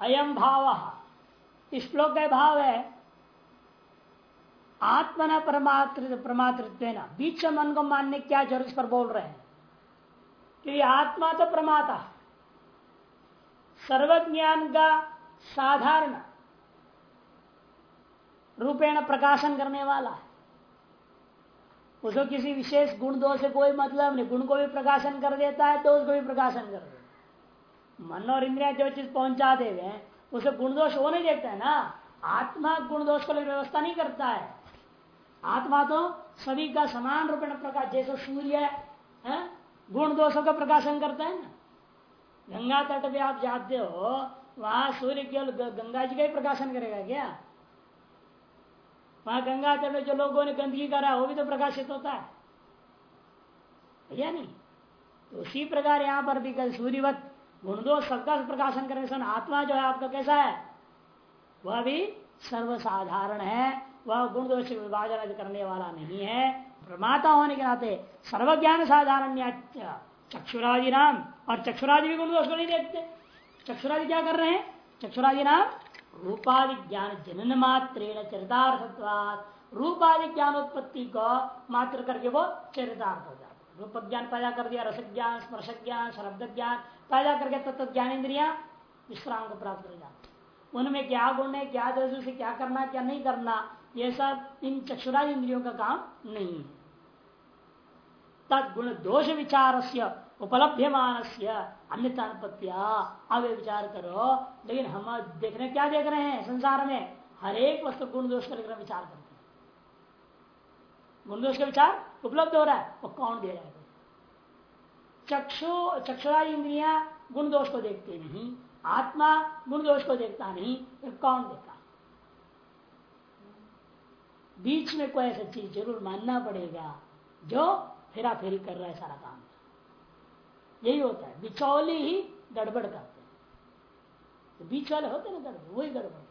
अयम भाव। इस श्लोक का भाव है, आत्मना परमात्र परमातृत्व बीच मन को मानने क्या ज़रूरत पर बोल रहे हैं। कि आत्मा तो प्रमाता सर्वज्ञान का साधारण रूपेण प्रकाशन करने वाला है। उसको किसी विशेष गुण दो से कोई मतलब नहीं। गुण को भी प्रकाशन कर देता है तो उसको भी प्रकाशन कर देता मन और इंद्रिया जो चीज़ पहुँचा दे हुए उसे गुण दोष वो नहीं देखता है ना? आत्मा गुण दोष को व्यवस्था नहीं करता है। आत्मा तो सभी का समान रूपेण प्रकाश, जैसे सूर्य है गुण दोषों का प्रकाशन करता है ना? गंगा तट पे आप जाते हो, वहाँ सूर्य केवल गंगा जी का ही प्रकाशन करेगा क्या? वहाँ गंगा तट में जो लोगों ने गंदगी करा, वो भी तो प्रकाशित होता है। या नहीं? तो उसी प्रकार यहाँ पर भी सूर्यवत गुण दो सबका प्रकाशन करने से आत्मा जो है आपका कैसा है? वह भी सर्वसाधारण है। वह गुण दोष विभाजन करने वाला नहीं है। प्रमाता होने के नाते सर्वज्ञान साधारण चक्षुरादि नाम। और चक्षुरादि भी गुण दोष को नहीं देखते। चक्षुरादि क्या कर रहे हैं? चक्षुरादि नाम रूपादि ज्ञान जनन मात्र चरितार्थत्वाद रूपादि ज्ञान उत्पत्ति को मात्र करके वो चरितार्थ हो जाता रूप ज्ञान पैदा कर दिया रस ज्ञान स्पर्श ज्ञान शब्द ज्ञान पैदा करके तत्व ज्ञान इंद्रिया विश्राम को प्राप्त कर जाते उनमें क्या गुण है, क्या दर्ज से क्या करना, क्या नहीं करना, ये सब इन चक्षुरादि इंद्रियों का काम नहीं है। तद दोष विचार से उपलभ्यमान से अन्यतानुपत्या अब विचार करो, लेकिन हम देखने क्या देख रहे हैं, संसार में हर एक वस्तु गुण दोष का विचार करते हैं। गुण दोष का विचार उपलब्ध हो रहा है, वो कौन दे रहा है? चक्षु चक्षुरा इंद्रिया गुण दोष को देखते नहीं आत्मा गुण दोष को देखता नहीं तो कौन देखता? बीच में कोई ऐसा चीज़ ज़रूर मानना पड़ेगा जो फेरा फेरी कर रहा है सारा काम। यही होता है। बिचौली ही गड़बड़ करते हैं। तो बीच वाले होते ना गड़बड़ वही गड़बड़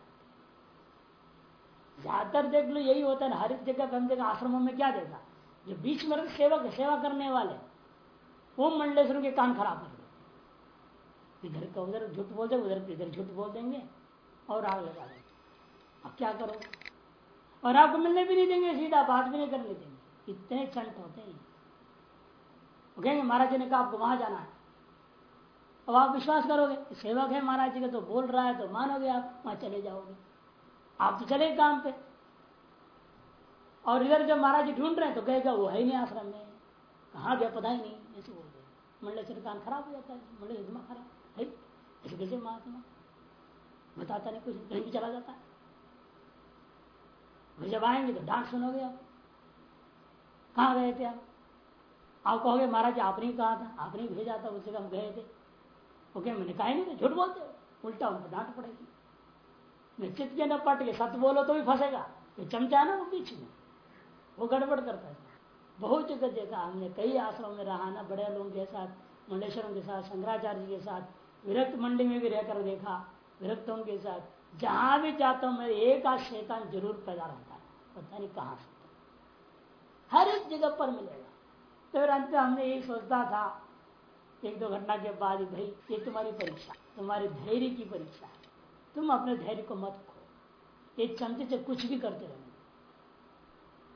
ज़्यादातर देख लो यही होता है ना हर एक जगह कम जगह आश्रमों में क्या देखा? जो बीच में सेवक सेवा करने वाले। वो मंडलेश्वर के कान खराब कर देते इधर का उधर झूठ बोल देंगे उधर इधर झूठ बोल देंगे और आग लगा देंगे। अब क्या करो? और आपको मिलने भी नहीं देंगे, सीधा बात भी नहीं करने देंगे। इतने चंट होते हैं। वो कहेंगे, महाराज जी ने कहा, आपको वहाँ जाना है। अब आप विश्वास करोगे, सेवक है महाराज जी का तो बोल रहा है तो मानोगे आप, वहाँ चले जाओगे। आप तो चले काम पे। और इधर जब महाराज जी ढूंढ रहे हैं तो कहेगा, वो है ही नहीं आश्रम में। कहा गया पता ही नहीं। ऐसे बोल रहे मंडल से कान खराब हो जाता है मंडल दिमाग खराब। है ऐसे कैसे महात्मा बताता नहीं कुछ, कहीं भी चला जाता है। जब आएँगे तो डांट सुनोगे आप। कहा गए थे आप? आप कहोगे, महाराज, आपने ही कहा था, आपने ही भेजा था उससे हम गए थे। ओके मैंने कहा नहीं झूठ बोलते हो? उल्टा उनको डांट पड़ेगी। निश्चित के न पट के सत्य बोलो तो भी फंसेगा। ये चमचा ना वो बीच में? वो गड़बड़ करता है। बहुत जगह देखा हमने, कई आश्रम में रहा ना, बड़े लोगों के साथ, मंडेश्वरों के साथ, शंकराचार्य के साथ, विरक्त मंडी में भी रहकर देखा, विरक्तों के साथ। जहाँ भी जाता हूँ मेरे एक आध शैतान ज़रूर पैदा रहता है, पता नहीं कहाँ से। हर एक जगह पर मिलेगा। तो फिर अंत हमने यही सोचता था, एक दो घटना के बाद भाई, ये तुम्हारी परीक्षा, तुम्हारे धैर्य की परीक्षा है। तुम अपने धैर्य को मत खो। ये चमचे से कुछ भी करते रहो।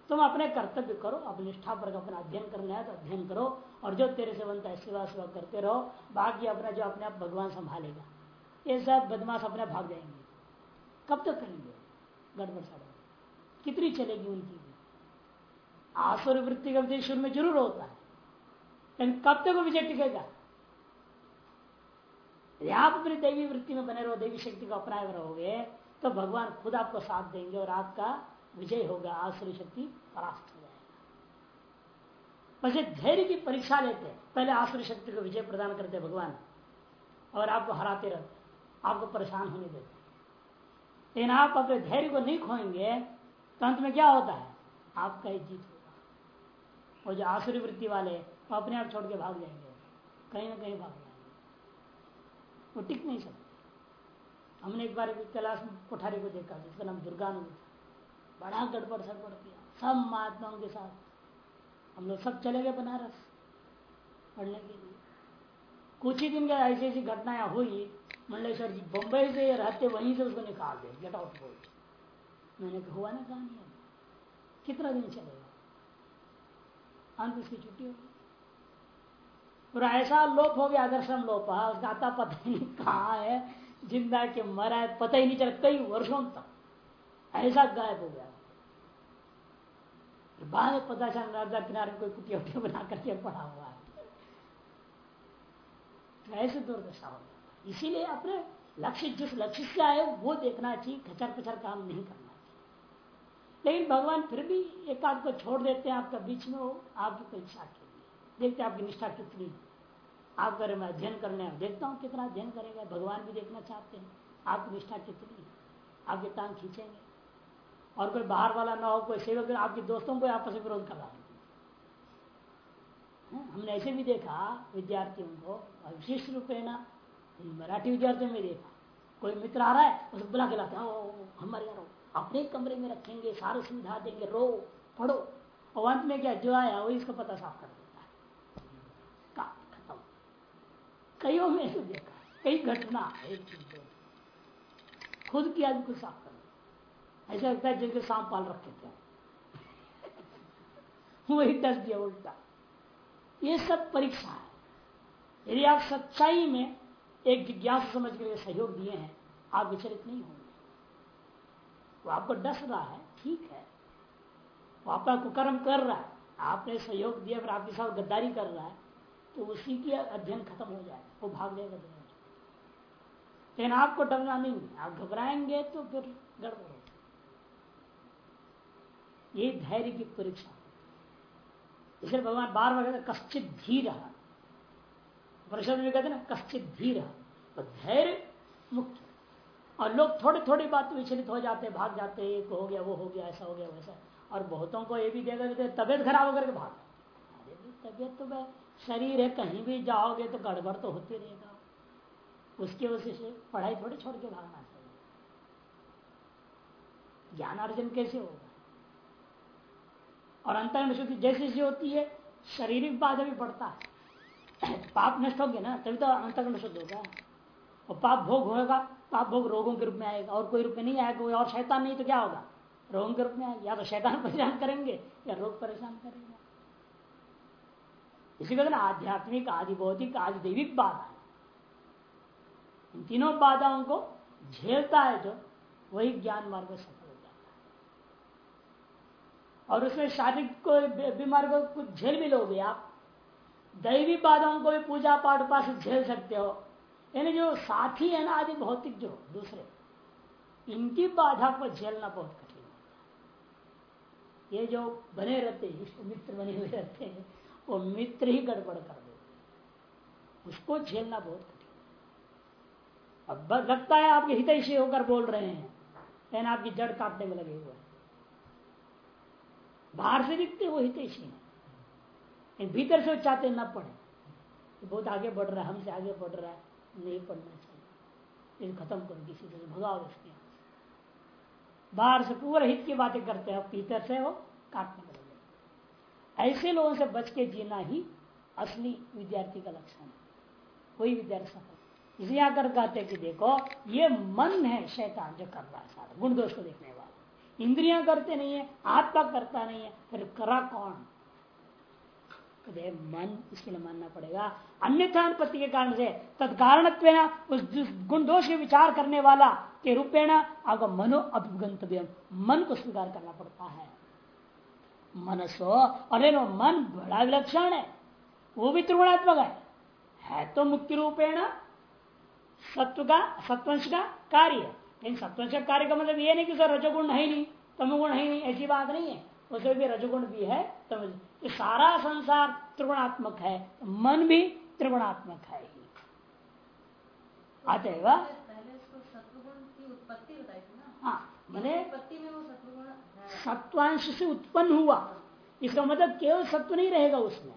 तुम अपने कर्तव्य करो अपनी निष्ठा पर अपना अध्ययन करना है तो अध्ययन करो, और जो तेरे से बनता है, सेवा सेवा करते रहो, बाकी अपना जो अपने आप भगवान संभालेगा। ये सब बदमाश अपने भाग जाएँगे। कब तक करेंगे? गड़बड़ सड़बड़ कितनी चलेगी उनकी? आसुर वृत्ति का विजय शुरू में ज़रूर होता है, लेकिन कब तक वो विजय टिकेगा? आप अपनी देवी वृत्ति में बने रहो, देवी शक्ति को अपनाए रहोगे तो भगवान खुद आपको साथ देंगे और आपका विजय होगा आसुरी शक्ति परास्त हो जाएगा। बस धैर्य की परीक्षा लेते पहले आसुरी शक्ति को विजय प्रदान करते भगवान, और आपको हराते रहते आपको परेशान होने देते लेकिन आप अपने धैर्य को नहीं खोएँगे तो अंत में क्या होता है? आपका ही जीत होगा। और जो आसुरी वृत्ति वाले, वो अपने आप छोड़ के भाग जाएँगे। कहीं ना कहीं भाग जाएँगे। वो टिक नहीं सकते। हमने एक बार कैलाश कोठारी को देखा, जिसका नाम दुर्गानंद था। बड़ा गड़बड़ सड़बड़ किया। सब महात्माओं के साथ। हम लोग सब चले गए बनारस पढ़ने के लिए। कुछ ही दिन के ऐसी ऐसी घटनाएँ हुई। मंडलेश्वर जी बम्बई से रहते वहीं से उसको निकाल दे गेट आउट बोल मैंने कहा, हुआ ना कहानी कितना दिन चलेगा अंत उसकी छुट्टी होगी और ऐसा लोप हो गया आदर्शम लोप उसका आता पता नहीं कहा है। ज़िंदा के मरा है, पता ही नहीं चला, कई वर्षों तक। ऐसा गायब हो गया। बाद में पता चल राजा किनारे कोई कुटिया बना करके पड़ा हुआ है। तो ऐसे दुर्दशा हो गया। इसीलिए अपने लक्ष्य, जिस लक्ष्य से आए, वो देखना चाहिए, खचर पचर काम नहीं करना चाहिए। लेकिन भगवान फिर भी एक आध को छोड़ देते हैं, आपका बीच में हो, आपकी परीक्षा के लिए। देखते आपकी निष्ठा कितनी आप करे मैं अध्ययन करने देखता हूँ कितना अध्ययन करेगा। भगवान भी देखना चाहते हैं, आपकी निष्ठा कितनी आपके टांग खींचेंगे। और कोई बाहर वाला ना हो, कोई सेवक आपके दोस्तों को आपस में विरोध कर करवा हमने ऐसे भी देखा, विद्यार्थियों को विशिष्ट रूपेण मराठी विद्यार्थियों में देखा। कोई मित्र आ रहा है उसको बुला के लाते हैं हमारे यहाँ अपने कमरे में रखेंगे, सारी सुविधा देंगे, रो, पढ़ो। और अंत में क्या, जो आया, वही इसको पता साफ़ कर देता है। खत्म। कईयों में देखा, कई घटना खुद की आदमी को साफ़ कर ऐसा लगता है जिनके सांप पाल रखे थे। वही डस दिया उल्टा। ये सब परीक्षा है। यदि आप सच्चाई में एक जिज्ञास समझ के लिए सहयोग दिए हैं, आप विचलित नहीं होंगे। वो आपको डस रहा है, ठीक है। वो आपका कुकर्म कर रहा है। आपने सहयोग दिया, फिर आपके साथ गद्दारी कर रहा है तो उसी की अध्ययन खत्म हो जाए वो भाग जाएगा। लेकिन आपको डरना नहीं आप घबराएँगे तो फिर गड़बड़ ये धैर्य की परीक्षा। इसलिए भगवान बार बार कहते कश्चित धीर परिषद में कहते ना, कश्चित धीर तो धैर्य मुख्य और लोग थोड़ी थोड़ी बात विचलित हो जाते भाग जाते एक हो गया, वो हो गया, ऐसा हो गया, वैसा। और बहुतों को ये भी देखा कि तबियत खराब होकर के भाग। अरे तबियत तो भाई शरीर है, कहीं भी जाओगे तो गड़बड़ तो होती रहेगा। उसकी वजह से पढ़ाई थोड़ी छोड़ के भागना चाहिए। ज्ञान अर्जन कैसे होगा? और अंतरण शुद्धि जैसे जैसी होती है, शारीरिक बाधा भी बढ़ता है। पाप नष्ट हो गया ना, तभी तो अंतरण शुद्ध होगा। और पाप भोग होगा, पाप भोग रोगों के रूप में आएगा। और कोई रूप में नहीं आएगा कोई और शैतान नहीं तो क्या होगा? रोगों के रूप में आएगा। या तो शैतान परेशान करेंगे, या रोग परेशान करेंगे। इसी कहते ना आध्यात्मिक आदि भौतिक आदि दैविक बाधा। इन तीनों बाधाओं को झेलता है जो वही ज्ञान मार्ग है और उसमें शारीरिक को, बीमार को कुछ झेल भी लोगे आप। दैवी बाधाओं को भी पूजा पाठ पास झेल सकते हो। यानी जो साथी है ना आदि, भौतिक जो दूसरे, इनकी बाधा को झेलना बहुत कठिन है। ये जो बने रहते हैं मित्र बने हुए रहते हैं, वो मित्र ही गड़बड़ कर देते उसको झेलना बहुत कठिन अब लगता है आपके हितैषी होकर बोल रहे हैं, लेकिन आपकी जड़ काटने में लगे हुए बाहर से दिखते वो हितेशी है। भीतर से वो चाहते न पढ़े। बहुत आगे बढ़ रहा है, हमसे आगे बढ़ रहा है, नहीं पढ़ना चाहिए। खत्म करो किसी तरह भगाओ इसके बाहर से पूरा हित की बातें करते हैं भीतर से वो काटने लगे ऐसे लोगों से बच के जीना ही असली विद्यार्थी का लक्षण है। कोई विद्यार्थी सफल इसलिए आकर कहते हैं कि देखो, ये मन है, शैतान जो कर रहा है सारा। गुण दोष को देखने वाला। इंद्रियाँ करते नहीं है, आत्मा करता नहीं है, फिर करा कौन? मन, इसके लिए मानना पड़ेगा। अन्यथा अनुपत्ति के कारण से तत्कारण उस गुण दोष के विचार करने वाला के रूपेण आपका मनो अभिगंतव्य मन को स्वीकार करना पड़ता है। मनसो अरे नो मन बड़ा विलक्षण है। वो भी त्रिगुणात्मक है। है तो मुक्ति रूपेण सत्व का, सत्वंश का कार्य। लेकिन सत्वंश का कार्य का मतलब ये नहीं कि सर रजोगुण है नहीं तमोगुण है नहीं ऐसी बात नहीं है। उसमें भी रजगुण भी है तमोगुण। तो सारा संसार त्रिगुणात्मक है मन भी त्रिगुणात्मक है ही। अतएव हाँ मैंने सत्वांश से उत्पन्न हुआ। इसका मतलब केवल सत्व नहीं रहेगा उसमें।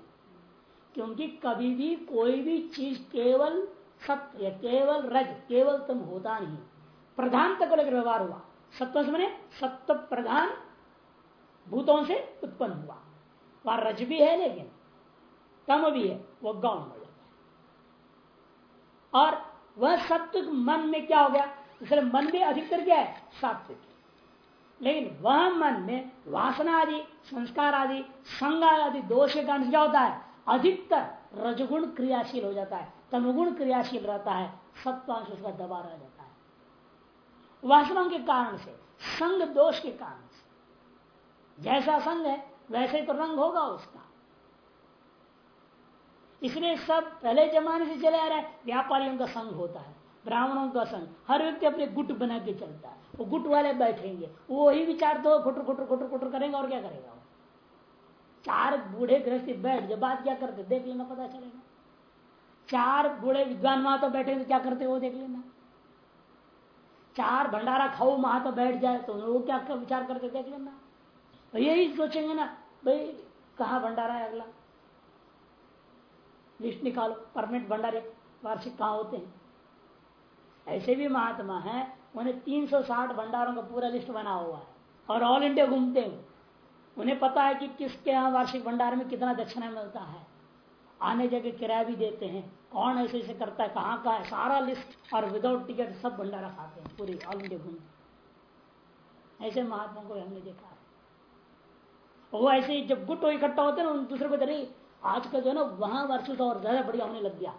क्योंकि कभी भी कोई भी चीज़ केवल सत्य या केवल रज केवल तम होता नहीं। प्रधान तक व्यवहार हुआ। सत्व मैंने सत्व प्रधान भूतों से उत्पन्न हुआ। वह रज भी है लेकिन तम भी है, वो गौण हो जाता है। और वह सत्व मन में क्या हो गया? इसलिए मन में अधिकतर क्या है? सात्विक। लेकिन वह मन में वासना आदि, संस्कार आदि, संग आदि, दोष के कारण क्या होता है? अधिकतर रजगुण क्रियाशील हो जाता है तनुगुण क्रियाशील रहता है, सत्वांश उसका दबा रह जाता है। वासनाओं के कारण से, संग दोष के कारण से। जैसा संग है, वैसे तो रंग होगा उसका। इसलिए सब पहले जमाने से चले आ रहा है, व्यापारियों का संग होता है, ब्राह्मणों का संग। हर व्यक्ति अपने गुट बना के चलता है, वो गुट वाले बैठेंगे वो वही विचार तो खुटर खुटर खुटर खुटर करेंगे और क्या करेगा वो? चार बूढ़े गृहस्थी बैठ जब बात क्या करते, देख लेना, पता चलेगा। चार बूढ़े विद्वान वहाँ तो बैठे तो क्या करते, वो देख लेना। चार भंडारा खाओ, वहाँ तो बैठ जाए तो वो क्या विचार करते देख लेना तो यही सोचेंगे ना, भाई, कहा भंडारा है अगला? लिस्ट निकालो, परमानेंट भंडारे, वार्षिक कहा होते हैं? ऐसे भी महात्मा है, उन्हें 360 भंडारों का पूरा लिस्ट बना हुआ है, और ऑल इंडिया घूमते हैं उन्हें पता है कि किसके यहाँ वार्षिक भंडार में कितना दक्षिणा मिलता है। आने जगह किराया भी देते हैं कौन ऐसे ऐसे करता है, कहाँ का है, सारा लिस्ट और विदाउट टिकट सब भंडारा खाते हैं, पूरी ऑल इंडिया घूमते ऐसे महात्मा को हमने देखा है। वो ऐसे जब गुट इकट्ठा होते ना दूसरे को अरे आज का जो है ना, वहाँ वर्षों और ज़्यादा बढ़िया होने लग गया।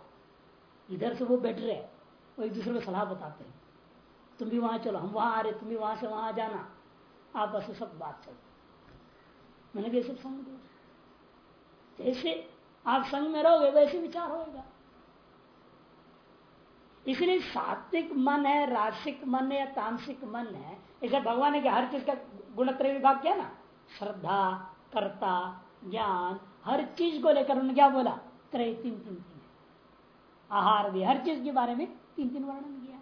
इधर से वो बैठ रहे वो एक दूसरे को सलाह बताते हैं। तुम भी वहाँ चलो, हम वहाँ आ रहे, तुम भी वहाँ से वहाँ जाना। आप बस सब बात चल मैंने भी सब संग जैसे आप संग में रहोगे, वैसे विचार होगा इसलिए सात्विक मन है राशिक मन है या तांसिक मन है ऐसे भगवान ने हर चीज़ का गुणत्रय विभाग किया ना? श्रद्धा, कर्ता, ज्ञान, हर चीज़ को लेकर उन्होंने क्या बोला? त्रय, तीन तीन तीन। आहार भी, हर चीज़ के बारे में तीन तीन वर्णन किया।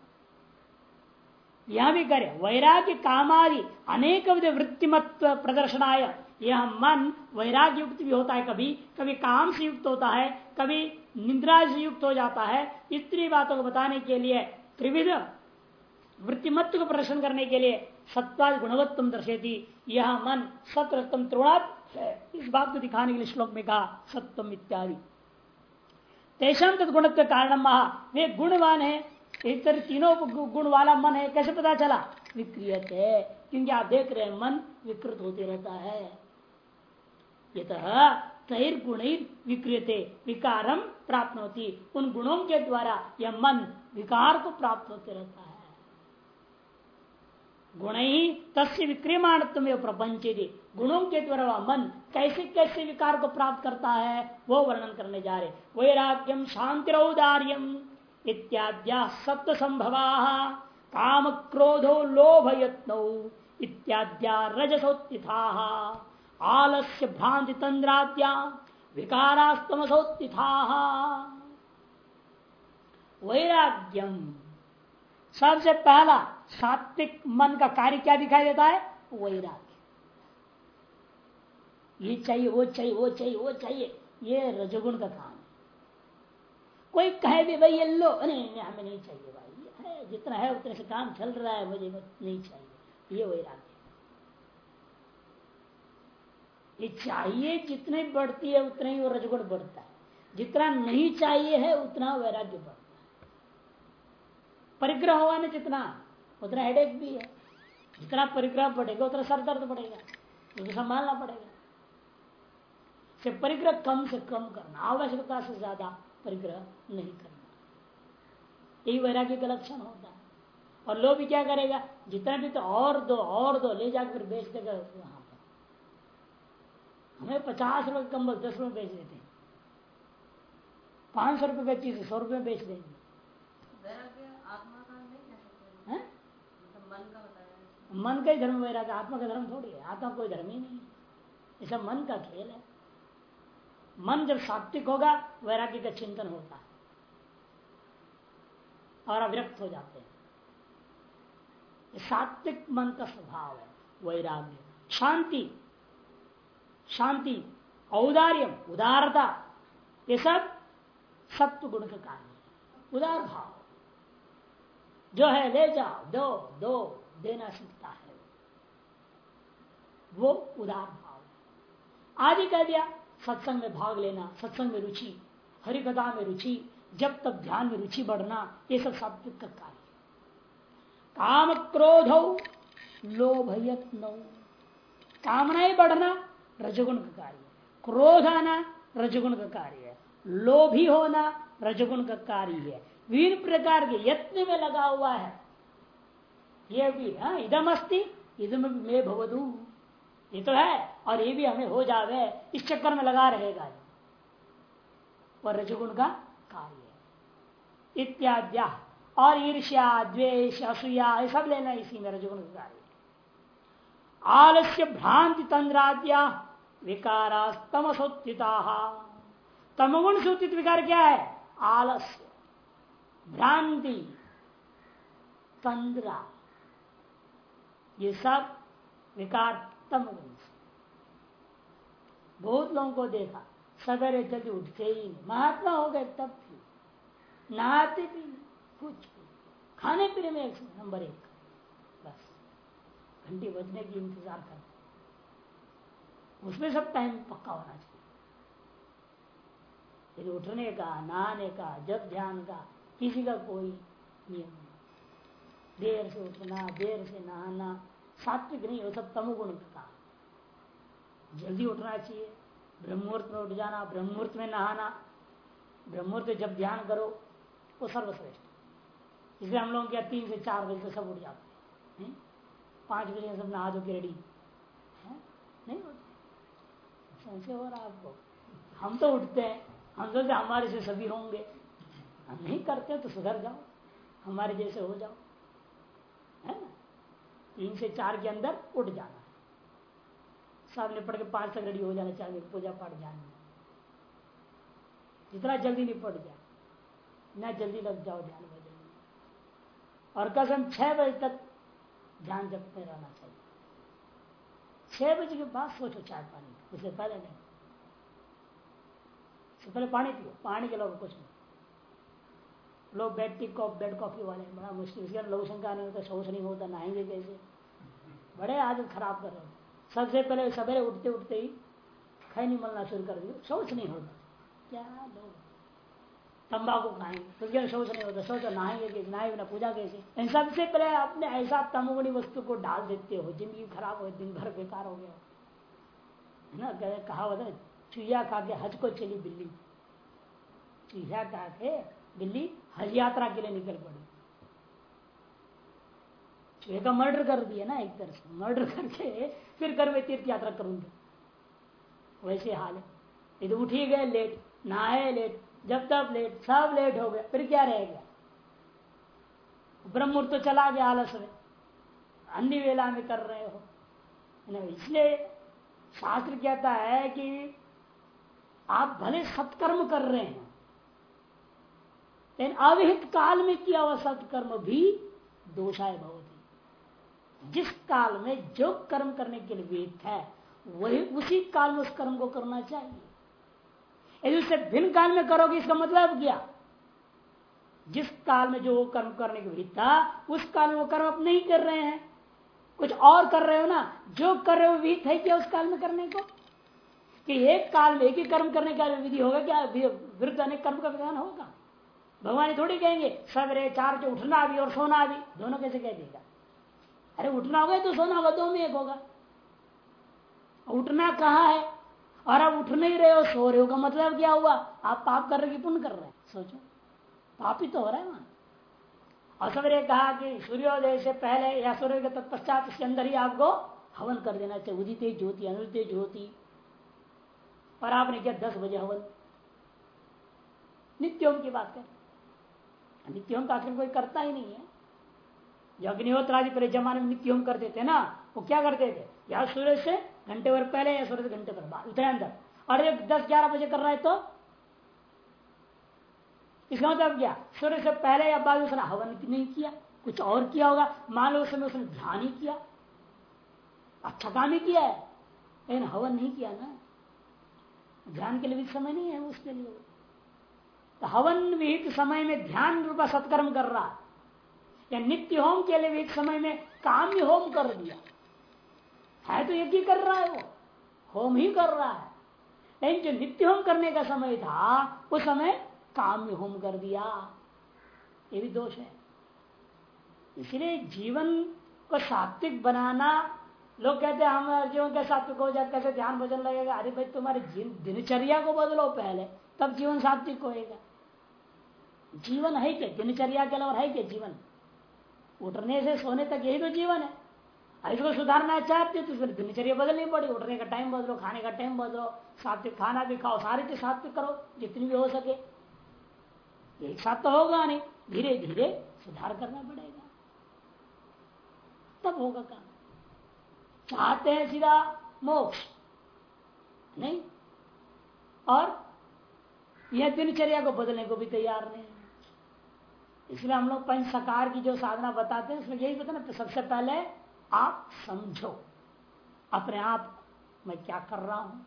यहाँ भी करे, वैराग्य, कामादि, अनेक वृत्तिमत्व प्रदर्शनाय। यह मन वैराग्य युक्त भी होता है कभी कभी काम से युक्त होता है, कभी निंद्रा से युक्त हो जाता है। इतनी बातों को बताने के लिए, त्रिविध वृत्तिमत्व को प्रदर्शन करने के लिए सत्ता गुणवत्तम दर्शेती यह मन सत्रतम त्रुणात् है। इस बात को दिखाने के लिए श्लोक में कहा सत्यम इत्यादि। तेषम तदगुणत्व कारण वे गुणवान है। इस तरह तीनों गुण वाला मन है। कैसे पता चला? विक्रियत। है क्योंकि आप देख रहे हैं, मन विकृत होते रहता है। ये तैर गुण विक्रियते विकारम प्राप्त होती उन गुणों के द्वारा यह मन विकार को प्राप्त होते रहता है। गुण ही तस्य विक्रियमाण प्रपंच गुणों के द्वारा वह मन कैसे कैसे विकार को प्राप्त करता है, वो वर्णन करने जा रहे वैराग्यम शांति औदार्यम इत्याद्या सप्त संभवा काम क्रोधो लोभ यत्नो इत्याद्या रजसोत्थिता आलस्य भ्रांति तंद्राद्या विकारास्तमसोत्थिता। वैराग्यम सबसे पहला सात्विक मन का कार्य क्या दिखाई देता है? वैराग्य। ये चाहिए वो चाहिए वो चाहिए वो चाहिए ये रजगुण का काम कोई कहे भी भाई ये लो नहीं, हमें नहीं चाहिए भाई जितना है उतने से काम चल रहा है मुझे नहीं चाहिए। ये वैराग्य। ये चाहिए जितनी बढ़ती है, उतना ही वो रजगुण बढ़ता है। जितना नहीं चाहिए है, उतना वैराग्य बढ़ता है। परिग्रह हुआ ना जितना, उतना हेडेक भी है। जितना परिग्रह बढ़ेगा, उतना सर दर्द बढ़ेगा क्योंकि संभालना पड़ेगा। से परिग्रह कम से कम करना, आवश्यकता से ज़्यादा परिग्रह नहीं करना। यही वैराग्य का लक्षण होता है। और लोग भी क्या करेगा? जितना भी तो और दो और दो ले जाकर बेच देगा हमें पचास रुपए कम दस रुपए बेच देते हैं। पाँच सौ रुपए का चीज़ सौ रुपए में बेच देंगे। मन का ही। धर्म वैराग्य आत्मा का धर्म थोड़ी है। आत्मा कोई धर्म ही नहीं है। ऐसा मन का खेल है। मन जब सात्विक होगा वैराग्य का चिंतन होता है। और अव्यक्त हो जाते हैं। सात्विक मन का स्वभाव है वैराग्य। शांति शांति, औदार्यम, उदारता, ये सब सत्व गुण का कार्य उदार भाव। जो है ले जाओ, दो दो, देना सीखता है। वो उदार भाव आदि कह दिया, सत्संग में भाग लेना, सत्संग में रुचि, हरिकथा में रुचि, जब तक ध्यान में रुचि बढ़ना, ये सब सात्विक का कार्य काम क्रोध लोभ नौ कामना ही बढ़ना रजगुण का कार्य क्रोध आना रजगुण का कार्य है लोभी होना रजगुण का कार्य है विभिन्न प्रकार के यत्न में लगा हुआ है। ये भी हाँ इदम अस्थि इदम में भवदू ये तो है, और ये भी हमें हो जावे, इस चक्कर में लगा रहेगा और रजगुण का कार्य इत्याद्या, और ईर्ष्या, द्वेष, असूया, ये सब लेना इसी में रजगुण का कार्य आलस्य भ्रांति तंद्राद्या विकारास्तमसोत्थिता तमगुण से विकार क्या है? आलस्य, भ्रांति, तंद्रा। ये सब विकार तमगुण से। बहुत लोगों को देखा, सवेरे जल्दी उठते ही नहीं। महात्मा हो गए तब भी। नहाते भी नहीं, कुछ भी खाने पीने में एक नंबर एक। बस। घंटी बजने की इंतज़ार करते। उसमें सब टाइम पक्का होना चाहिए। उठने का, नहाने का, जब ध्यान का, किसी का कोई नियम नहीं। देर से उठना, देर से नहाना, सात्विक नहीं हो सब तमोगुण का जल्दी उठना चाहिए ब्रह्मुहूर्त में उठ जाना ब्रह्मुहूर्त में नहाना ब्रह्मुहूर्त जब ध्यान करो, वो सर्वश्रेष्ठ। इसलिए हम लोग क्या तीन से चार बजे से सब उठ जाते हैं। पाँच बजे सब नहा दो के रेडी नहीं होते संशय हो रहा आपको हम तो उठते हैं। हम सोचते हमारे से सभी होंगे। हम नहीं करते तो सुधर जाओ। हमारे जैसे हो जाओ। है ना? तीन से चार के अंदर उठ जाना। सब निपट के पाँच तक रेडी हो जाना चाहिए, पूजा पाठ ध्यान जितना जल्दी निपट जाए, ना जल्दी लग जाओ ध्यान में। जल्दी और कसम, छह बजे तक ध्यान जपते रहना चाहिए। छह बजे के बाद सोचो चाय पानी। उससे पहले नहीं। पहले पानी पियो, पानी के लोग कुछ नहीं। लोग bed tea coffee bed coffee वाले बड़ा मुश्किल इसके लघु शंका नहीं होता, शौच नहीं होता, नहाएँगे कैसे? बड़े आदत खराब कर रहे हो। सबसे पहले सवेरे उठते उठते ही खैनी मलना शुरू कर दिया, शौच नहीं होता। क्या लोग? तंबाकू खाएँगे उसके शौच नहीं होता? शौच नहाएँगे कि नहाए बिना पूजा कैसे? सबसे पहले अपने ऐसा तमगुणी वस्तु को डाल देते हो, ज़िंदगी खराब हो, दिन भर बेकार हो गया। ना, कहा होता चुया खा के हज को चली बिल्ली। चूहिया खा के बिल्ली हज यात्रा के लिए निकल पड़ी। चूहे का मर्डर कर दिया ना एक तरह से। मर्डर करके फिर कर मैं तीर्थ यात्रा करूँगी। वैसे हाल है। यदि उठी गए लेट नहाए लेट जब तब लेट सब लेट हो गया फिर क्या रह गया? ब्रह्म तो चला गया आलस में। अन्य वेला में कर रहे हो। इसलिए शास्त्र कहता है कि आप भले सत्कर्म कर रहे हैं, लेकिन अविहित काल में किया हुआ सत्कर्म भी दोषाय भवती। जिस काल में जो कर्म करने के लिए विहित है, वही उसी काल में उस कर्म को करना चाहिए। यदि उसे भिन्न काल में करोगे, इसका मतलब क्या? जिस काल में जो वो कर्म करने की विहित था, उस काल में वो कर्म आप नहीं कर रहे हैं। कुछ और कर रहे हो ना, जो कर रहे हो विहित है क्या उस काल में करने को? कि एक काल में एक ही कर्म करने का विधि होगा क्या? विरुद्ध अनेक कर्म का विधान होगा? भगवान थोड़ी कहेंगे सवेरे चार जो उठना भी और सोना भी, दोनों कैसे कह देगा? अरे उठना होगा तो सोना होगा, दो में एक होगा। उठना कहा है? और अब उठ नहीं रहे हो, सो रहे हो, का मतलब क्या हुआ? आप पाप कर रहे कि पुण्य कर रहे हैं? सोचो। पाप ही तो हो रहा है वहाँ। और कहा कि सूर्योदय से पहले या सूर्य के तत्पश्चात इसके अंदर ही आपको हवन कर देना चाहिए। उदित ज्योति, अनुदित ज्योति। और आपने क्या दस बजे हवन। नित्योम की बात कर। नित्योम का आखिर कोई करता ही नहीं है। जो अग्निहोत्र आदि पहले जमाने में नित्योम करते थे ना, वो क्या करते थे? या सूर्य से घंटे भर पहले या सूर्य से घंटे भर बाद उतरे अंदर। और दस ग्यारह बजे कर रहा है तो इसका मतलब क्या? सूर्य से पहले या बाद उसने हवन नहीं किया, कुछ और किया होगा। मान लो समय उसने ध्यान ही किया। अच्छा काम ही किया है, लेकिन हवन नहीं किया ना। ध्यान के लिए भी समय नहीं है उसके लिए। तो हवन विहित समय में ध्यान रूपा सत्कर्म कर रहा या नित्य होम के लिए भी एक समय में काम ही होम कर दिया। है तो ही कर रहा है वो। होम ही कर रहा है। लेकिन जो नित्य होम करने का समय था, उस समय काम्य होम कर दिया। ये भी दोष है। इसलिए जीवन को सात्विक बनाना, लोग कहते हैं, हम जीवन का सात्विक हो जाए कैसे ध्यान भजन लगेगा? अरे भाई, तुम्हारे दिनचर्या को बदलो पहले, तब जीवन सात्विक होएगा। जीवन है क्या? दिनचर्या के अलावा है क्या जीवन? उठने से सोने तक यही तो जीवन है। अरे इसको सुधारना चाहते हो तो फिर दिनचर्या बदलनी पड़ी। उठने का टाइम बदलो, खाने का टाइम बदलो, सात्विक खाना भी खाओ, सारी चीज़ सात्विक करो, जितनी भी हो सके। एक साथ तो होगा नहीं। धीरे धीरे सुधार करना पड़ेगा। तब होगा काम। चाहते हैं सीधा मोक्ष। नहीं? और यह दिनचर्या को बदलने को भी तैयार नहीं इसलिए हम लोग पंच सकार की जो साधना बताते हैं, उसमें यही बताना तो सबसे पहले आप समझो अपने आप मैं क्या कर रहा हूँ,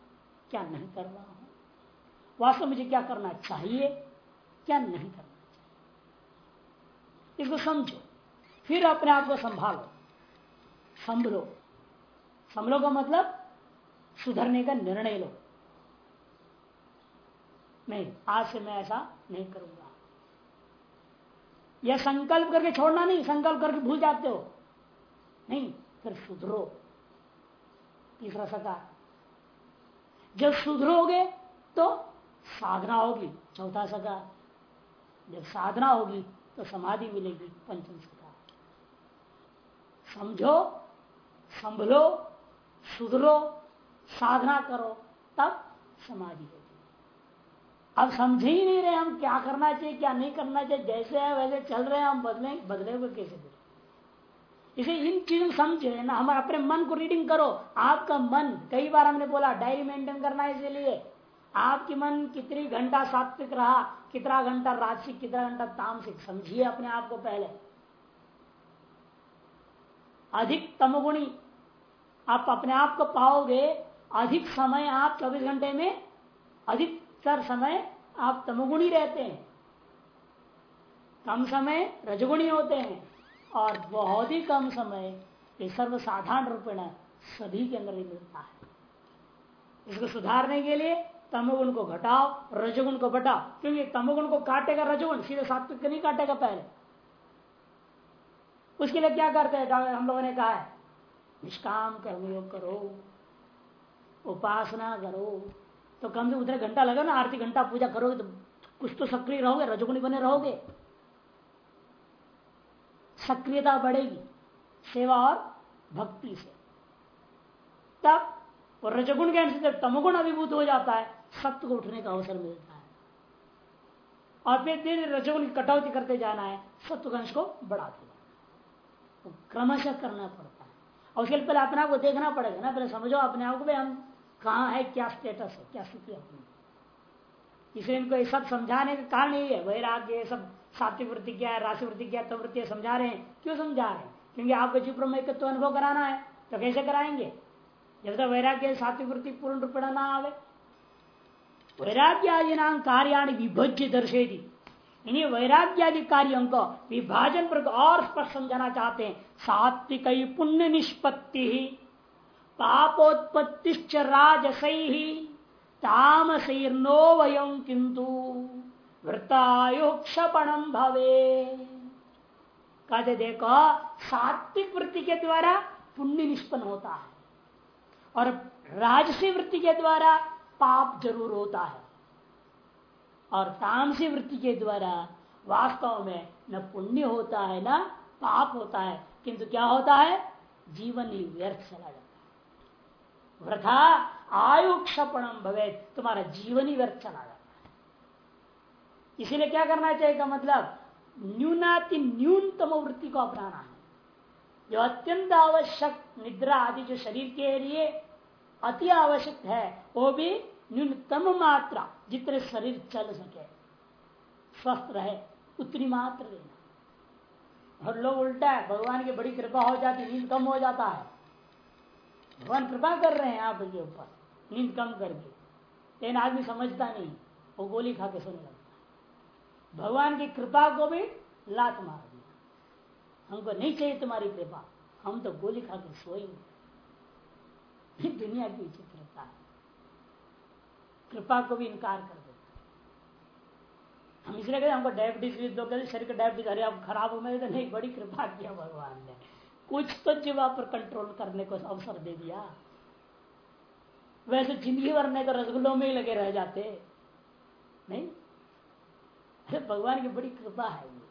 क्या नहीं कर रहा हूँ। वास्तव मुझे क्या करना चाहिए? क्या नहीं करना इसको समझो। फिर अपने आप को संभालो। संभलो। संभलो का मतलब सुधरने का निर्णय लो। नहीं, आज से मैं ऐसा नहीं करूँगा। यह संकल्प करके छोड़ना नहीं, संकल्प करके भूल जाते हो। नहीं, फिर सुधरो। तीसरा सकार जब सुधरोगे तो साधना होगी। चौथा सकार जब साधना होगी तो समाधि मिलेगी पंचम सकार समझो, संभलो, सुधरो, साधना करो, तब समाधि होगी। अब समझे ही नहीं रहे हम क्या करना चाहिए, क्या नहीं करना चाहिए, जैसे है वैसे चल रहे हैं, हम बदले बदले हुए कैसे बदले इसे इन चीज़ों समझे ना, हम अपने मन को रीडिंग करो। आपका मन, कई बार हमने बोला डायरी मेंटेन करना है इसीलिए। आपकी मन कितनी घंटा सात्विक रहा कितना घंटा राजसिक कितना घंटा तामसिक समझिए अपने आप को पहले। अधिक तमगुणी आप अपने आप को पाओगे, अधिक समय आप 24 घंटे में, अधिकतर समय आप तमगुणी रहते हैं। कम समय रजगुणी होते हैं और बहुत ही कम समय ये सर्वसाधारण रूपेण सभी के अंदर ही मिलता है। इसको सुधारने के लिए तमगुण को घटाओ, रजगुण को बढ़ाओ क्योंकि तमगुण को काटेगा रजगुण, सीधे सात्विक नहीं काटेगा पहले। उसके लिए क्या करते हैं हम लोगों ने कहा है, निष्काम कर्मयोग करो, उपासना करो। तो कम से उतने घंटा लगा ना, आरती घंटा पूजा करोगे तो कुछ तो सक्रिय रहोगे, रजगुणी बने रहोगे। सक्रियता बढ़ेगी, सेवा और भक्ति से। तब रजगुण के अनुसार जब तमगुण अभिभूत हो जाता है सत्य को उठने का अवसर मिलता है। और फिर दिन रजगुण की कटौती करते जाना है सत्य अंश को बढ़ाते जाना तो क्रमशः करना पड़ता है। और उसके लिए पहले अपने आप को देखना पड़ेगा ना, पहले समझो अपने आप को भाई हम कहा है, क्या स्टेटस है, क्या स्थिति अपनी। इसलिए इनको ये सब समझाने का कारण यही है, वैराग्य सब सात्विक वृत्ति क्या है, राशि वृत्ति क्या है वृत्ति समझा रहे हैं। क्यों समझा रहे हैं? क्योंकि आपको जीव में तो अनुभव कराना है तो कैसे कराएँगे? जब तक वैराग्य सात्विक वृत्ति पूर्ण रूप ना आवे। वैराग्यादि नाम कार्याण विभज्य दर्शेगी इन्हीं वैराग्यादि कार्यों को विभाजन पर और स्पष्ट समझाना चाहते हैं। सात्विक पुण्य निष्पत्ति पापोत्पत्ति राजसई तामसैर्नो वयम किंतु वृत्तायुक्षपणम भवे कहते देखो, सात्विक वृत्ति के द्वारा पुण्य निष्पन्न होता है। और राजसी वृत्ति के द्वारा पाप ज़रूर होता है। और तामसी वृत्ति के द्वारा वास्तव में न पुण्य होता है, न पाप होता है, किंतु क्या होता है? जीवन ही व्यर्थ चला जाता है। वृथा आयु क्षपणम भवे तुम्हारा जीवन ही व्यर्थ चला जाता है। इसीलिए क्या करना चाहिए का मतलब? न्यूनाति न्यूनतम वृत्ति को अपनाना है। जो अत्यंत आवश्यक निद्रा आदि जो शरीर के लिए अति आवश्यक है, वो भी न्यूनतम मात्रा, जितने शरीर चल सके। स्वस्थ रहे, उतनी मात्र लेना। और लोग उल्टा है, भगवान की बड़ी कृपा हो जाती, नींद कम हो जाता है। भगवान कृपा कर रहे हैं आपके ऊपर, नींद कम करके। लेकिन आदमी समझता नहीं, वो गोली खा के सोने लगता भगवान की कृपा को भी लात मार दिया हमको नहीं चाहिए तुम्हारी कृपा, हम तो गोली खा के सोएँगे। दुनिया की विचित्रता है। कृपा को भी इनकार कर देते हम इसलिए कहते हमको डायबिटीज़ भी दो कहते शरीर का डायबिटीज़ अरे आप खराब हो मैं तो नहीं, बड़ी कृपा किया भगवान ने। कुछ तो जीवा पर कंट्रोल करने को अवसर दे दिया। वैसे ज़िंदगी भर नहीं तो रसगुल्लों में ही लगे रह जाते। नहीं? अरे भगवान की बड़ी कृपा है ये।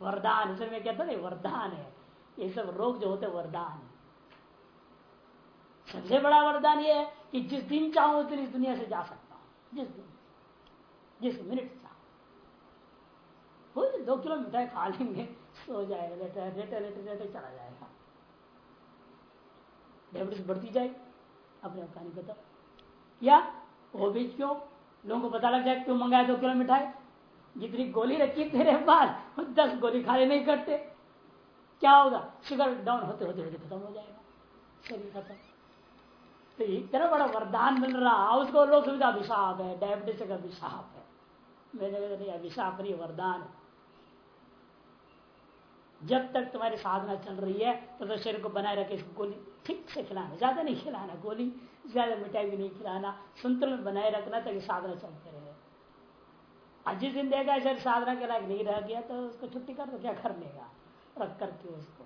वरदान, इसे मैं कहता नहीं, वरदान है। ये सब रोग जो होते वरदान सबसे बड़ा वरदान ये है कि जिस दिन चाहूँ उस दिन इस दुनिया से जा सकता हूँ। जिस दिन। जिस मिनट चाहो। दो किलो मिठाई खा लेंगे। सो जाएगा लेटे लेटे लेटे लेटे चला जाएगा। डायबिटीज़ बढ़ती जाएगी। अपने आप कहानी बताओ या वो भी क्यों? लोगों को पता लग जाए क्यों मंगाया दो किलो मिठाई जितनी गोली रखी तेरे पास दस गोली खाने नहीं करते। क्या होगा? शुगर डाउन होते होते होते खत्म हो जाएगा। शरीर खत्म। तो इतना बड़ा वरदान मिल रहा उसको लोग समझा अभिशाप है डायबिटीज़ का अभिशाप है। मैंने कहा नहीं अभिशाप नहीं वरदान है। जब तक तुम्हारी साधना चल रही है तो, तो शरीर को बनाए रखे इसको गोली ठीक से खिलाना ज़्यादा नहीं खिलाना गोली ज़्यादा मिठाई भी नहीं खिलाना संतुलन बनाए रखना ताकि साधना चलते रहे। आज जिस दिन देगा शरीर साधना के लायक नहीं रह गया तो उसको छुट्टी कर दो क्या कर लेगा? रख करके उसको।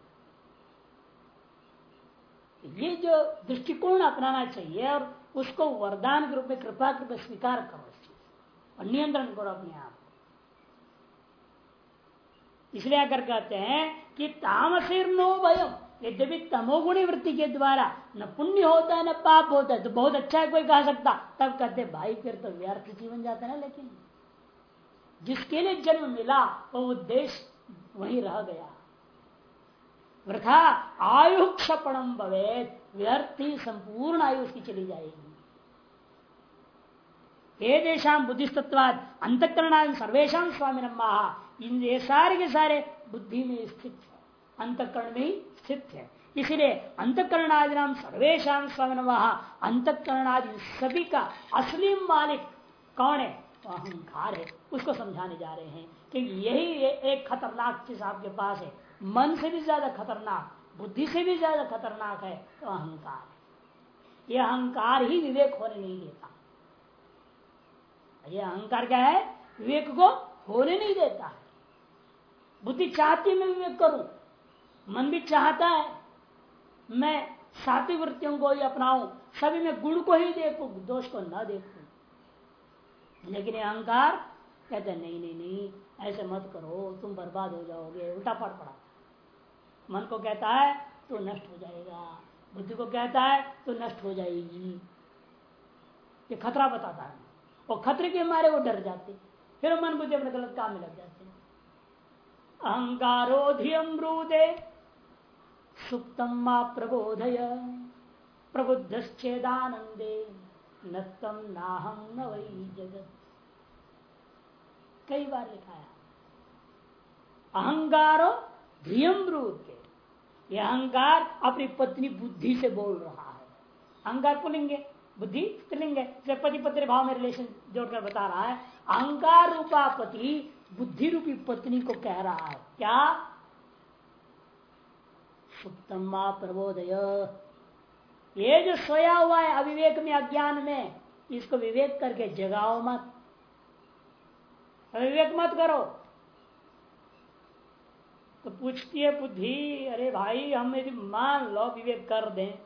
ये जो दृष्टिकोण अपनाना चाहिए और उसको वरदान के रूप में, कृपा के रूप में स्वीकार करो उस चीज़ और नियंत्रण करो अपने आप इसलिए आकर कहते हैं कि तामसिर नो भयम। यद्यपि तमोगुणी वृत्ति के द्वारा न पुण्य होता है न पाप होता है तो बहुत अच्छा है, कोई कह सकता। तब कहते भाई, फिर तो व्यर्थ जीवन जाता है लेकिन जिसके लिए जन्म मिला, वो उद्देश्य वही रह गया। वृथा आयु क्षपणम भवे व्यर्थी संपूर्ण आयु उसकी चली जाएगी। हे देशा बुद्धिस्तत्वाद अंतकरण सर्वेशा स्वामी महा इन ये सारे के सारे बुद्धि में स्थित है। अंतकरण में स्थित है। इसलिए अंतकरणादि नाम सर्वेशा स्वामी महा अंतकरणादि सभी का असली मालिक कौन है? अहंकार है। उसको समझाने जा रहे हैं कि यही एक खतरनाक चीज़ आपके पास है। मन से भी ज़्यादा खतरनाक, बुद्धि से भी ज़्यादा खतरनाक है तो अहंकार यह अहंकार ही विवेक होने नहीं देता। यह अहंकार क्या है? विवेक को होने नहीं देता। बुद्धि चाहती मैं विवेक करूँ, मन भी चाहता है, मैं सात्विक वृत्तियों को ही अपनाऊं, सभी में गुण को ही देखू, दोष को ना देखू। लेकिन अहंकार कहते नहीं नहीं नहीं, ऐसे मत करो, तुम बर्बाद हो जाओगे, उल्टा पड़ पड़ा मन को कहता है तो नष्ट हो जाएगा। बुद्धि को कहता है तो नष्ट हो जाएगी। ये खतरा बताता है। और खतरे के मारे वो डर जाते। फिर मन बुद्धि अपने गलत काम में लग जाते। अहंकारो धियमृदे सुप्तम मा प्रबोधय प्रबुद्धेदानंदे न नाहम न वही जगत। कई बार लिखा है। अहंकारो धियम के यह अहंकार अपनी पत्नी बुद्धि से बोल रहा है। अहंकार पुलिंगे बुद्धि स्त्रीलिंग पति पत्नी भाव में रिलेशन जोड़कर बता रहा है। अहंकार रूपा पति बुद्धि रूपी पत्नी को कह रहा है। क्या? सुप्तमा प्रबोधय। ये जो सोया हुआ है अविवेक में, अज्ञान में, इसको विवेक करके जगाओ मत। अविवेक मत करो। तो पूछती है बुद्धि, अरे भाई, हम यदि मान लो, विवेक कर दें।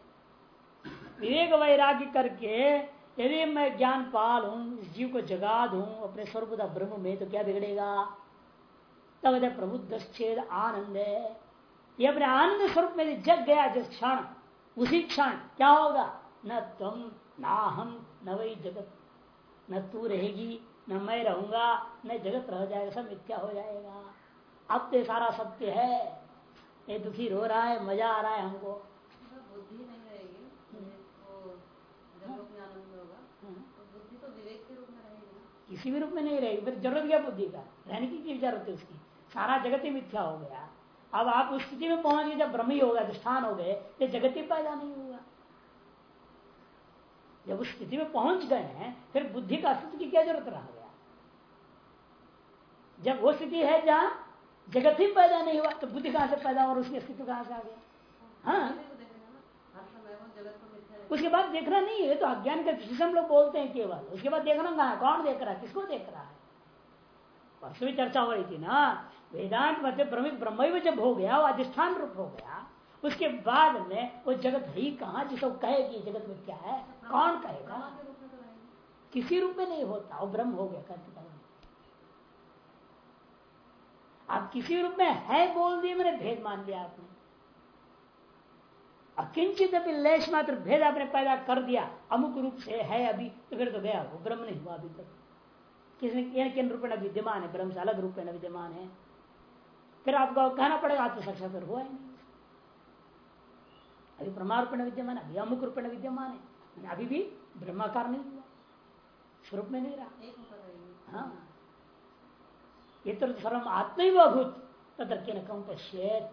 विवेक वैराग्य करके, यदि मैं ज्ञान पाल हूँ, इस जीव को जगा दू, अपने स्वरूप ब्रह्म में तो क्या बिगड़ेगा? तब प्रबुद्ध छेद आनंद है। ये अपने आनंद स्वरूप में जग गया, जिस क्षण, उसी क्षण, क्या होगा? न तुम, ना हम, न वही जगत। न तू रहेगी, न मैं रहूँगा, न जगत रह जाएगा, सब मिथ्या हो जाएगा। अब तो सारा सत्य है। ये दुखी रो रहा है मज़ा आ रहा है हमको। बुद्धि नहीं रहेगी। हाँ। तो तो विवेक के रूप में रहेगी किसी भी रूप में नहीं रहेगी फिर ज़रूरत क्या बुद्धि का? रहने की ज़रूरत है उसकी? सारा जगत ही मिथ्या हो गया। अब आप उस स्थिति में पहुँच गए जब ब्रह्म ही हो गया अधिष्ठान हो गए ये जगत ही पैदा नहीं होगा जब उस स्थिति में पहुँच गए हैं फिर बुद्धि का अस्तित्व की क्या ज़रूरत रह गया? जब वो स्थिति है जहाँ जगत ही पैदा नहीं हुआ तो बुद्धि कहाँ से पैदा और उसकी अस्तित्व कहाँ से आ गया? हाँ। उसके बाद देखना नहीं है तो अज्ञान के जिसे हम लोग बोलते हैं केवल। उसके बाद देखना कहा, कौन देख रहा है, किसको देख रहा है? परसों भी चर्चा हो रही थी ना। वेदांत मध्य ब्रह्म ब्रह्म जब हो गया, वो अधिष्ठान रूप हो गया, उसके बाद में वो जगत ही कहा जिसको कहेगी, जगत में क्या है, कौन कहेगा? किसी रूप में नहीं होता, वो ब्रह्म हो गया, कहते आप किसी रूप में है बोल दिए मैंने भेद मान लिया आपने अकिंचित अभी लेश मात्र भेद आपने पैदा कर दिया अमुक रूप से है अभी तो फिर तो गया वो ब्रह्म नहीं हुआ अभी तक। किसने किन रूप में विद्यमान है ब्रह्म से अलग रूप में विद्यमान है। फिर आपको कहना पड़ेगा आत्म साक्षात्कार हुआ ही नहीं। अभी ब्रह्मारूपण विद्यमान अभी अमुक रूप में विद्यमान है। अभी भी ब्रह्माकार नहीं हुआ स्वरूप में नहीं रहा। हाँ। ये तो सर्व आत्म ही अभूत तथा किन कम पश्चेत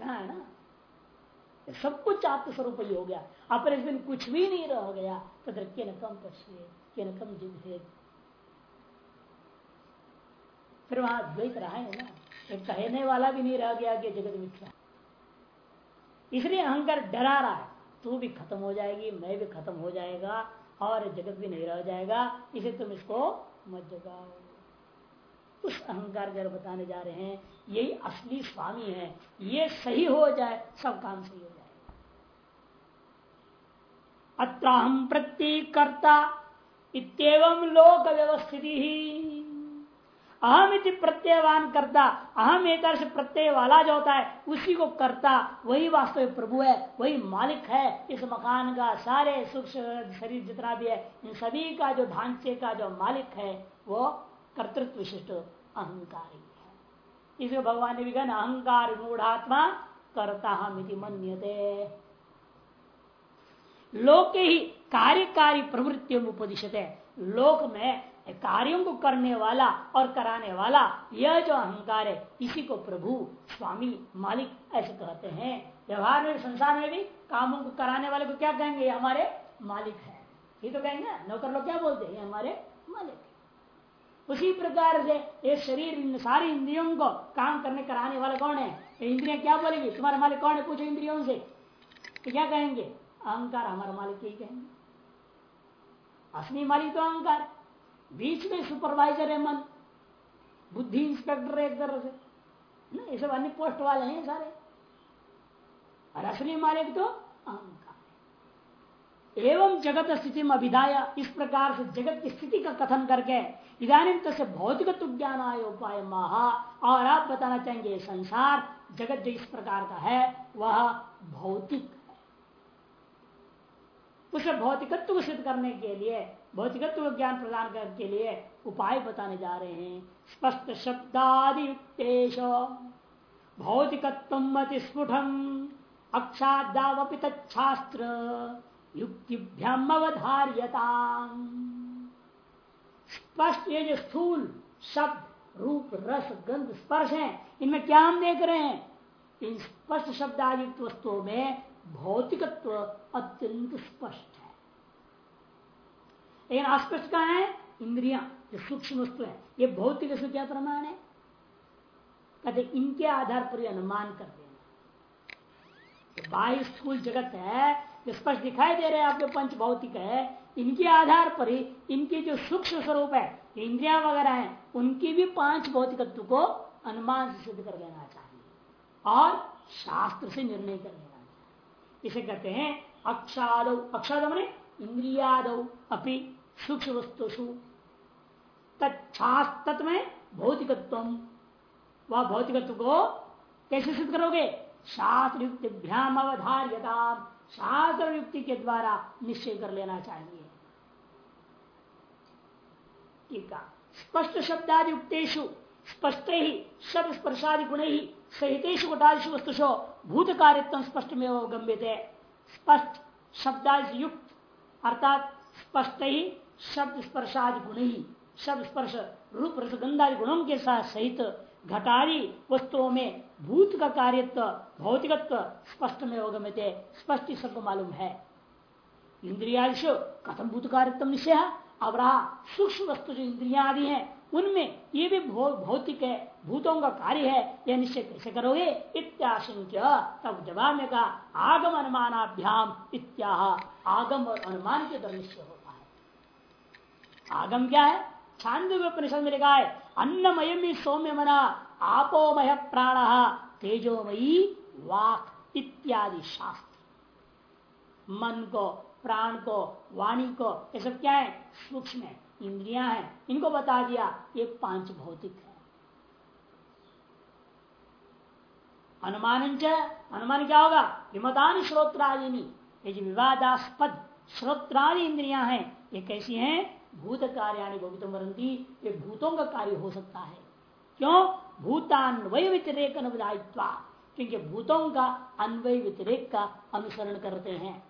है ना? सब कुछ आत्मस्वरूप ही हो गया। अपने दिन कुछ भी नहीं रह गया। तथा किन कम पश्चेत किन कम जिद फिर वहाँ द्वैत रहा है ना? एक कहने वाला भी नहीं रह गया कि जगत मिथ्या इसलिए अहंकार डरा रहा है। तू भी खत्म हो जाएगी, मैं भी खत्म हो जाएगा और जगत भी नहीं रह जाएगा। इसे तुम इसको मत उस अहंकार के बताने जा रहे हैं, यही असली स्वामी है। ये सही हो जाए, सब काम सही हो जाए। अत्राहम प्रतीकर्ता इतम लोक व्यवस्थिति ही अहम इति प्रत्ययवान करता, अहम एक प्रत्यय वाला जो होता है, उसी को करता, वही वास्तविक प्रभु है, वही मालिक है, इस मकान का सारे सुख शरीर जितना भी है, इन सभी का जो ढांचे का जो मालिक है, वो कर्तृत्व विशिष्ट अहंकारी है। इसको भगवान ने भी कहा अहंकार मूढ़ात्मा करता हम इति मन्यते। लोक ही कार्यकारी प्रवृत्तियों उपदिशत लोक में कार्यों को करने वाला और कराने वाला, यह जो अहंकार है, इसी को प्रभु, स्वामी, मालिक ऐसे कहते हैं। व्यवहार में संसार में भी कामों को कराने वाले को क्या कहेंगे? हमारे मालिक है। ये तो कहेंगे नौकर लोग क्या बोलते हैं? हमारे मालिक उसी प्रकार से ये शरीर सारी इंद्रियों को काम करने, कराने वाला कौन है? इंद्रिया क्या बोलेगी? तुम्हारा मालिक कौन है? पूछो इंद्रियों से। तो क्या कहेंगे? अहंकार हमारा मालिक यही कहेंगे। असली मालिक तो अहंकार बीच में सुपरवाइजर है मन। बुद्धि इंस्पेक्टर है एक तरह से। ना, ये सब अन्य पोस्ट वाले हैं सारे। और असली मालिक तो अहंकार एवं जगत स्थिति में अभिधाय, इस प्रकार से जगत की स्थिति का कथन करके इधानी से भौतिक ज्ञान आय उपाय महा, और आप बताना चाहेंगे संसार, जगत जो इस प्रकार का है, वह भौतिक है। उसे भौतिकत्व सिद्ध करने के लिए भौतिकत्व ज्ञान प्रदान करने के लिए उपाय बताने जा रहे हैं। स्पष्ट शब्दादियुक्तेश भौतिकत्व अतिस्फुटम अक्षादावपि तच्छास्त्र युक्तिभ्याम अवधार्यता स्पष्ट ये जो स्थूल शब्द, रूप, रस, गंध, स्पर्श है, इनमें क्या हम देख रहे हैं? इन स्पष्ट शब्दायुक्त वस्तुओं में भौतिकत्व अत्यंत स्पष्ट लेकिन अस्पष्ट कहा है? इंद्रिया, जो सूक्ष्म वस्तु है। ये भौतिक से क्या प्रमाण है? कहते इनके आधार पर अनुमान कर देना बाह्य स्थूल जगत है, जो स्पष्ट दिखाई दे रहे हैं आपके पंच भौतिक है, इनके आधार पर ही इनके जो सूक्ष्म स्वरूप है इंद्रिया वगैरह है, उनकी भी पाँच भौतिकत्व को अनुमान से सिद्ध कर लेना चाहिए। और शास्त्र से निर्णय कर लेना चाहिए। इसे कहते हैं अक्षाद। अक्षाद मैंने इंद्रियाद। अपनी सूक्ष्म वस्तुषु तत्व में भौतिकत्व। वह भौतिकत्व को कैसे सिद्ध करोगे? शास्त्र युक्ति भ्याम अवधार्यता शास्त्र युक्ति के द्वारा निश्चय कर लेना चाहिए। है। स्पष्ट शब्दादि युक्तेशु स्पष्ट ही शब्द स्पर्शादि गुण ही सहितेशु गुटादिशु वस्तुषो भूत कार्यत्व स्पष्ट में गंभीर स्पष्ट शब्दादि युक्त अर्थात स्पष्ट ही शब्द स्पर्शादि गुण ही, शब्द स्पर्श रूप रसगंधादि गुणों के साथ सहित घटारी वस्तुओं में भूत का कार्यत्व, भौतिकत्व स्पष्ट में होगमते स्पष्ट सबको मालूम है। इंद्रियादिश कथम भूत कार्यत्व निश्चय अब रहा सूक्ष्म वस्तु जो इंद्रिया आदि है, उनमें ये भी भौतिक है, भूतों का कार्य है, यह निश्चय कैसे करोगे? इत्याशंक्य। तब जवाब में कहा, आगम अनुमानाभ्याम इत्या आगम और अनुमान के द्वारा निश्चय हो। आगम क्या है? छांद उपनिषद में लिखा है अन्नमय सौम्य मना आपोमय प्राण, तेजोमयी वाक इत्यादि शास्त्र। मन को, प्राण को, वाणी को, ये सब क्या है? सूक्ष्म है, इंद्रिया है। इनको बता दिया, ये पाँच भौतिक है। अनुमान अनुमान क्या होगा? विमतान श्रोत्रादिनी ये जो विवादास्पद श्रोत्रादि इंद्रिया है, ये कैसी हैं? भूत कार्याणी भवित मरंती ये भूतों का कार्य हो सकता है। क्यों? भूतान्वय व्यतिरेक अनुदायित्वा क्योंकि भूतों का अन्वय व्यतिरेक का अनुसरण करते हैं।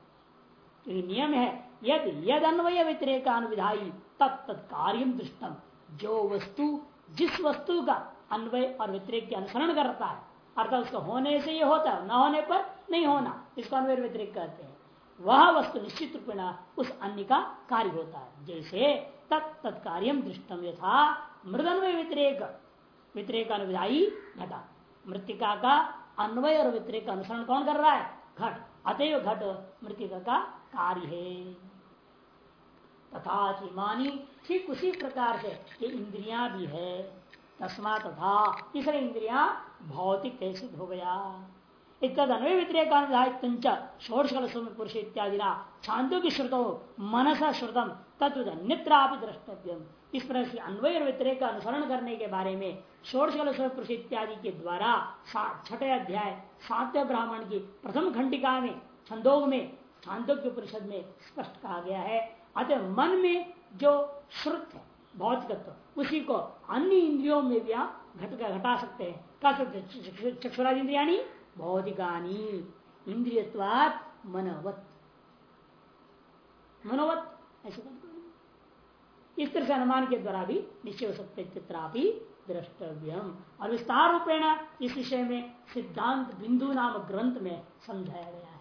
क्योंकि नियम है, यदि यद अन्वय व्यतिरेक अनुविधाई तत्त कार्य दृष्टम जो वस्तु, जिस वस्तु का अन्वय और व्यतिरेक के अनुसरण करता है, अर्थात उसका होने से ये होता है, न होने पर नहीं होना, इसको अन्वय व्यतिरेक कहते हैं। वह वस्तु निश्चित रूप उस अन्य का कार्य होता है। जैसे तत्कार्य दृष्टम यथा मृदन्वय व्यतिरेक। व्यतिरेक अनुविधाई घटा। मृतिका का अन्वय और व्यतिरेक अनुसरण कौन कर रहा है? घट। अतएव घट मृतिका का कार्य है। तथा मानी ठीक उसी प्रकार से ये इंद्रिया भी है। तस्मा तथा तीसरे इंद्रिया भौतिक कैसे हो गया? अनुसरण करने के बारे में षोड़शकल पुरुष इत्यादि के द्वारा छठे अध्याय, सातवें ब्राह्मण की प्रथम खंडिका में, छंदोग में, छांदोग्य परिषद में स्पष्ट कहा गया है। अतः मन में जो श्रुत है भौतिकत्व, उसी को अन्य इंद्रियों में भी आप घट घटा सकते हैं। कह सकते चक्षुराज इंद्रिया भौतिकानी इंद्रियवाद मनोवत। मनोवत, ऐसे इस तरह से अनुमान के द्वारा भी निश्चय हो सकते चित्रापि द्रष्टव्यम। और विस्तार रूपेण इस विषय में सिद्धांत बिंदु नाम ग्रंथ में समझाया गया